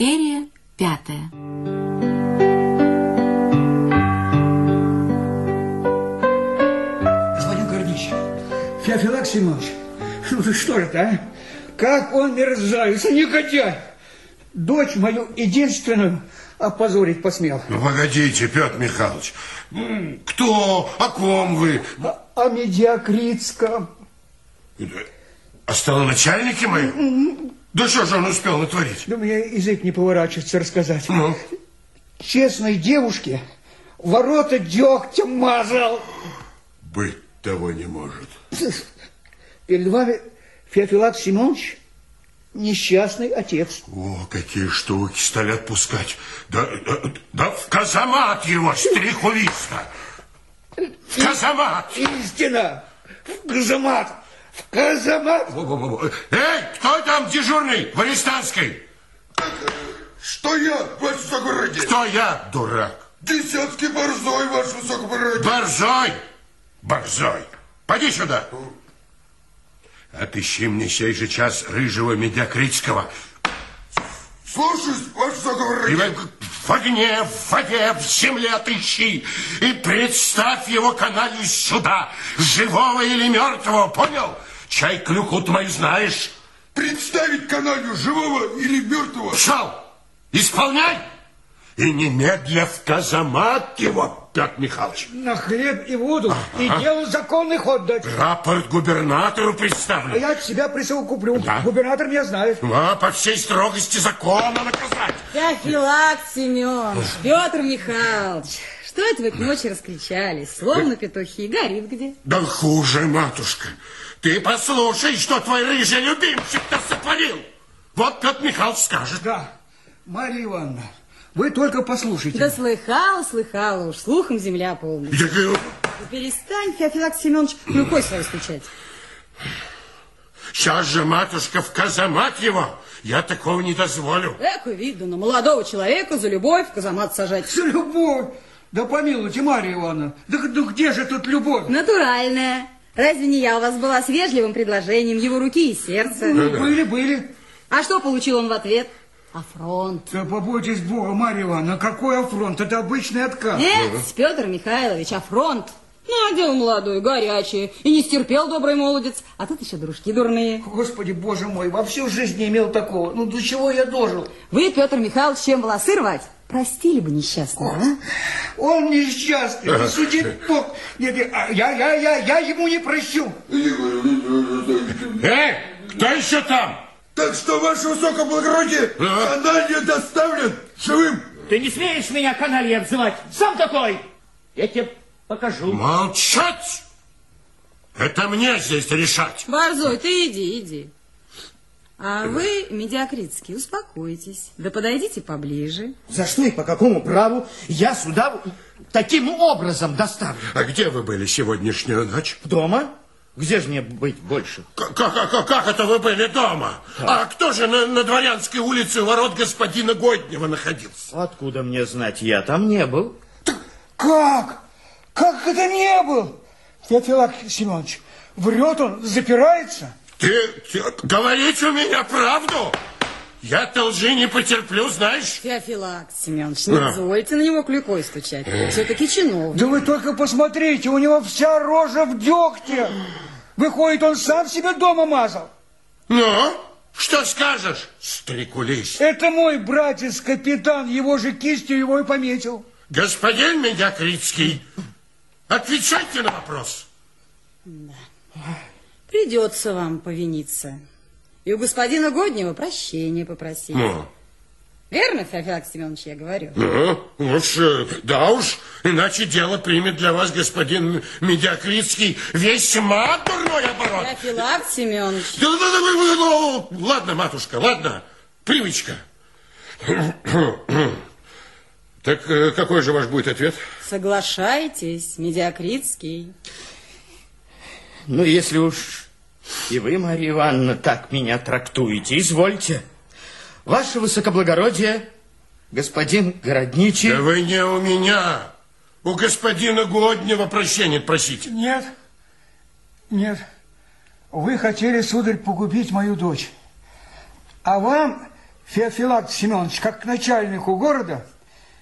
Серия пятая. Господин Гордич, Феофилак Семенович, ну ты что это, а? Как он мерзавец, негодяй! Дочь мою единственную опозорить посмел. Ну, погодите, Петр Михайлович. Кто? О ком вы? А, о медиакритском. О столоначальнике моем? Да что же он успел натворить? Да у меня язык не поворачивается рассказать. Ну? Честной девушке ворота дегтем мазал. Быть того не может. Перед вами Феофилак Семенович, несчастный отец. О, какие штуки стали отпускать. Да, да, да в казамат его, стриховиста. В казамат. Истина! В казамат! Казамат! Во-во-во. Эй, кто там дежурный в арестантской? Что я, ваше высокоблагородие? Кто я, дурак? Десятский борзой, ваше высокоблагородие. Борзой! Борзой! Поди сюда! Отыщи мне сей же час рыжего медиакритского. Слушаюсь, ваше И в, огне, в воде, в земле отыщи. И представь его каналью сюда, живого или мертвого, понял? Чай клюку твою знаешь. Представить каналью живого или мертвого. Пошел! Исполняй! И немедля в казамат его, Петр Михайлович. На хлеб и воду и дело законный ход дать. Рапорт губернатору А представлю. я от себя присовокуплю. Да. Губернатор меня знает. А, по всей строгости закона наказать. Феофилак Семенович, Петр Михайлович, что это вы к ночи раскричались? Словно петухи. Горит где? Да хуже, матушка. Ты послушай, что твой рыжий любимчик-то сотворил. Вот Петр Михайлович скажет. Да, Марья Ивановна, вы только послушайте. Да слыхала, слыхала уж, слухом земля полная. Я говорю, Ну, Перестань, Феофилак Семенович, рукой свою стучать. Сейчас же, матушка, в казамат его. Я такого не дозволю. Эко видно, молодого человека за любовь в каземат сажать. За любовь. Да помилуйте, Марья Ивановна. Да, да где же тут любовь? Натуральная. Разве не я у вас была с вежливым предложением его руки и сердца? Ну, были, были. А что получил он в ответ? Афронт. Да побойтесь Бога, Марья Ивановна, какой афронт? Это обычный отказ. Нет, Петр Михайлович, афронт. Ну, а дело молодое, горячее. И не стерпел добрый молодец. А тут еще дружки дурные. Господи, боже мой, во всю жизнь не имел такого. Ну, до чего я дожил? Вы, Петр Михайлович, чем волосы рвать? Простили бы несчастного, а? Он несчастный, да судит Бог. Нет, я, я, я, я, ему не прощу. Эй, кто еще там? Так что, ваше высокоблагородие, каналья доставлен живым. Ты не смеешь меня канальей обзывать? Сам такой. Я тебе покажу. Молчать! Это мне здесь решать. Борзой, ты иди, иди. А вы, медиакритский, успокойтесь. Да подойдите поближе. За что и по какому праву я сюда таким образом доставлю? А где вы были сегодняшнюю ночь? Дома? Где же мне быть больше? Как, как, как, как это вы были дома? А кто же на, на Дворянской улице у ворот господина Годнева находился? Откуда мне знать? Я там не был. Как? Как это не был? Феофилак Семенович, врет он, запирается? Ты, ты говорить у меня правду? Я-то лжи не потерплю, знаешь? Феофилак Семенович, не позвольте на него клюкой стучать. Все-таки чиновник. Да вы только посмотрите, у него вся рожа в дегте. Выходит, он сам себе дома мазал. Ну, что скажешь, стрекулись? Это мой братец, капитан, его же кистью его и пометил. Господин Медиакритский, отвечайте на вопрос. Придется вам повиниться. И у господина Годнева прощения попросить. Ну, Верно, Феофилак Семенович, я говорю? ну, уж, э, да уж, иначе дело примет для вас господин Медиакритский весьма дурной оборот. Феофилак Семенович. Да, да, да, да, да, ну, Ладно, матушка, ладно, привычка. Так э, какой же ваш будет ответ? Соглашайтесь, медиакритский. Ну, если уж и вы, Марья Ивановна, так меня трактуете, извольте. Ваше высокоблагородие, господин Городничий... Да вы не у меня, у господина Годнева прощения просите. Нет, нет. Вы хотели, сударь, погубить мою дочь. А вам, Феофилакт Семенович, как начальнику города,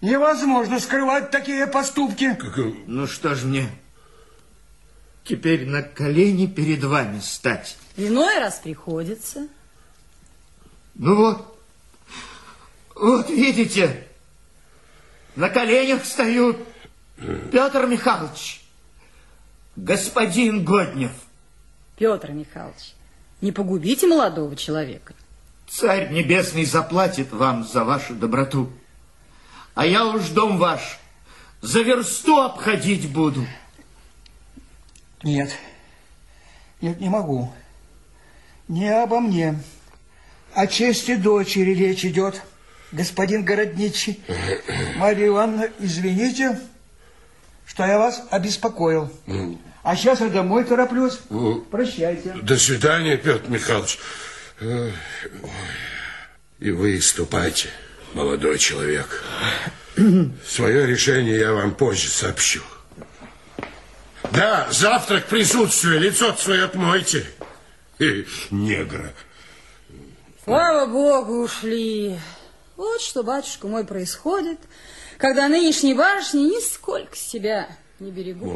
невозможно скрывать такие поступки. Ну что ж мне, теперь на колени перед вами стать? Иной раз приходится. Ну вот, вот видите, на коленях встают Петр Михайлович, господин Годнев. Петр Михайлович, не погубите молодого человека. Царь Небесный заплатит вам за вашу доброту. А я уж дом ваш за версту обходить буду. Нет, нет, не могу. Не обо мне. О чести дочери речь идет, господин городничий. Марья Ивановна, извините, что я вас обеспокоил. А сейчас я домой тороплюсь. Прощайте. До свидания, Петр Михайлович. Ой. И вы ступайте, молодой человек. Свое решение я вам позже сообщу. Да, завтрак присутствие, лицо свое отмойте. Э, Негра. Слава Богу, ушли. Вот что, батюшка мой, происходит, когда нынешние барышни нисколько себя не берегут.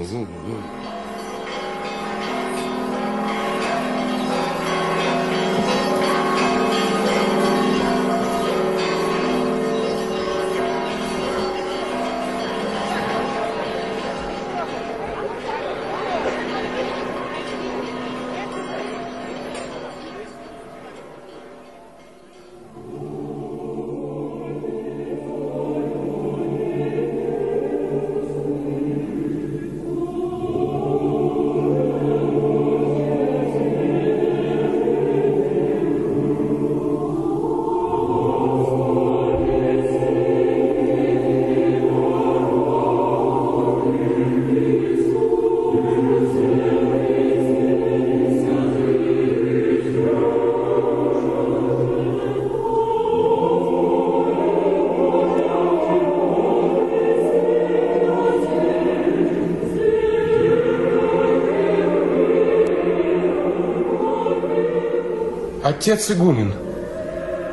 Отец Игумен,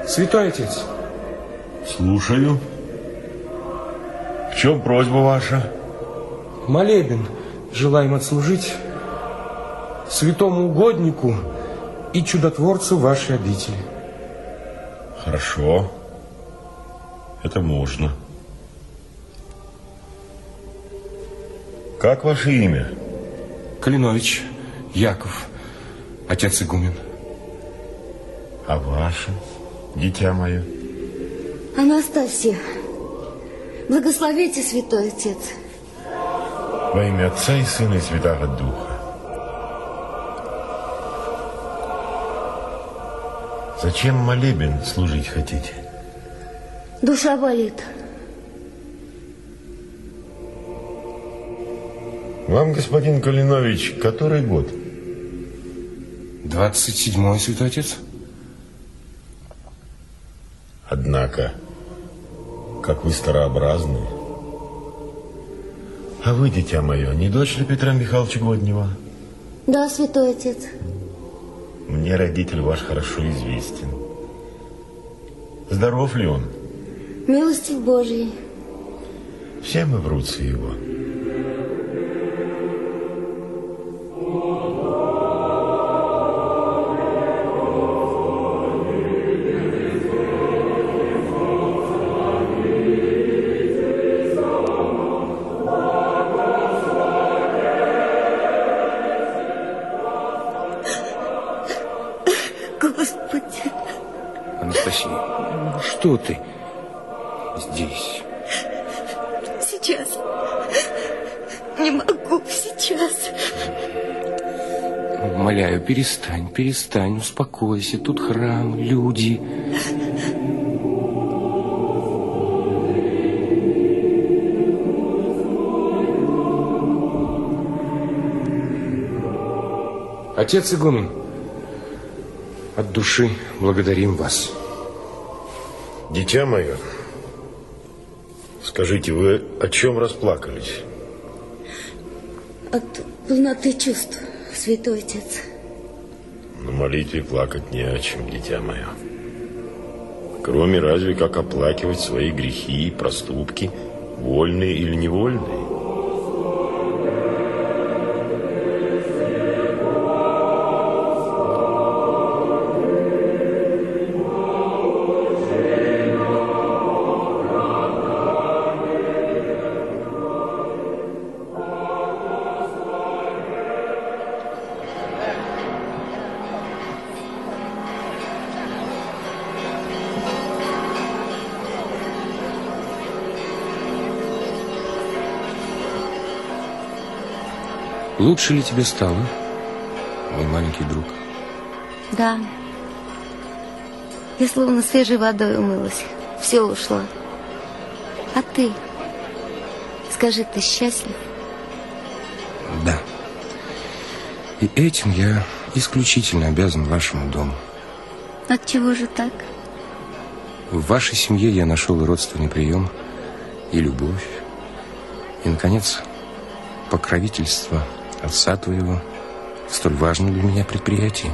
святой отец, Слушаю. В чем просьба ваша? молебен желаем отслужить святому угоднику и чудотворцу вашей обители. Хорошо. Это можно. Как ваше имя? Калинович Яков, отец Игумен. А ваше, дитя мое? Анастасия, благословите, святой отец. Во имя Отца и Сына и Святого Духа. Зачем молебен служить хотите? Душа болит. Вам, господин Калинович, который год? 27-й, святой отец. Однако, как вы старообразны. А вы, дитя мое, не дочь ли Петра Михайловича Годнева? Да, святой отец. Мне родитель ваш хорошо известен. Здоров ли он? Милости Божьей. Все мы в руце его. Что ты здесь? сейчас. Не могу сейчас. Умоляю, перестань, перестань, успокойся. Тут храм, люди. Отец Игумен, от души благодарим вас. Дитя мое, скажите, вы о чем расплакались? От полноты чувств, святой отец. На молитве плакать не о чем, дитя мое. Кроме разве как оплакивать свои грехи и проступки, вольные или невольные. Лучше ли тебе стало, мой маленький друг? Да. Я словно свежей водой умылась. Все ушло. А ты? Скажи, ты счастлив? Да. И этим я исключительно обязан вашему дому. От чего же так? В вашей семье я нашел и родственный прием, и любовь, и, наконец, покровительство отца твоего в столь важном для меня предприятии.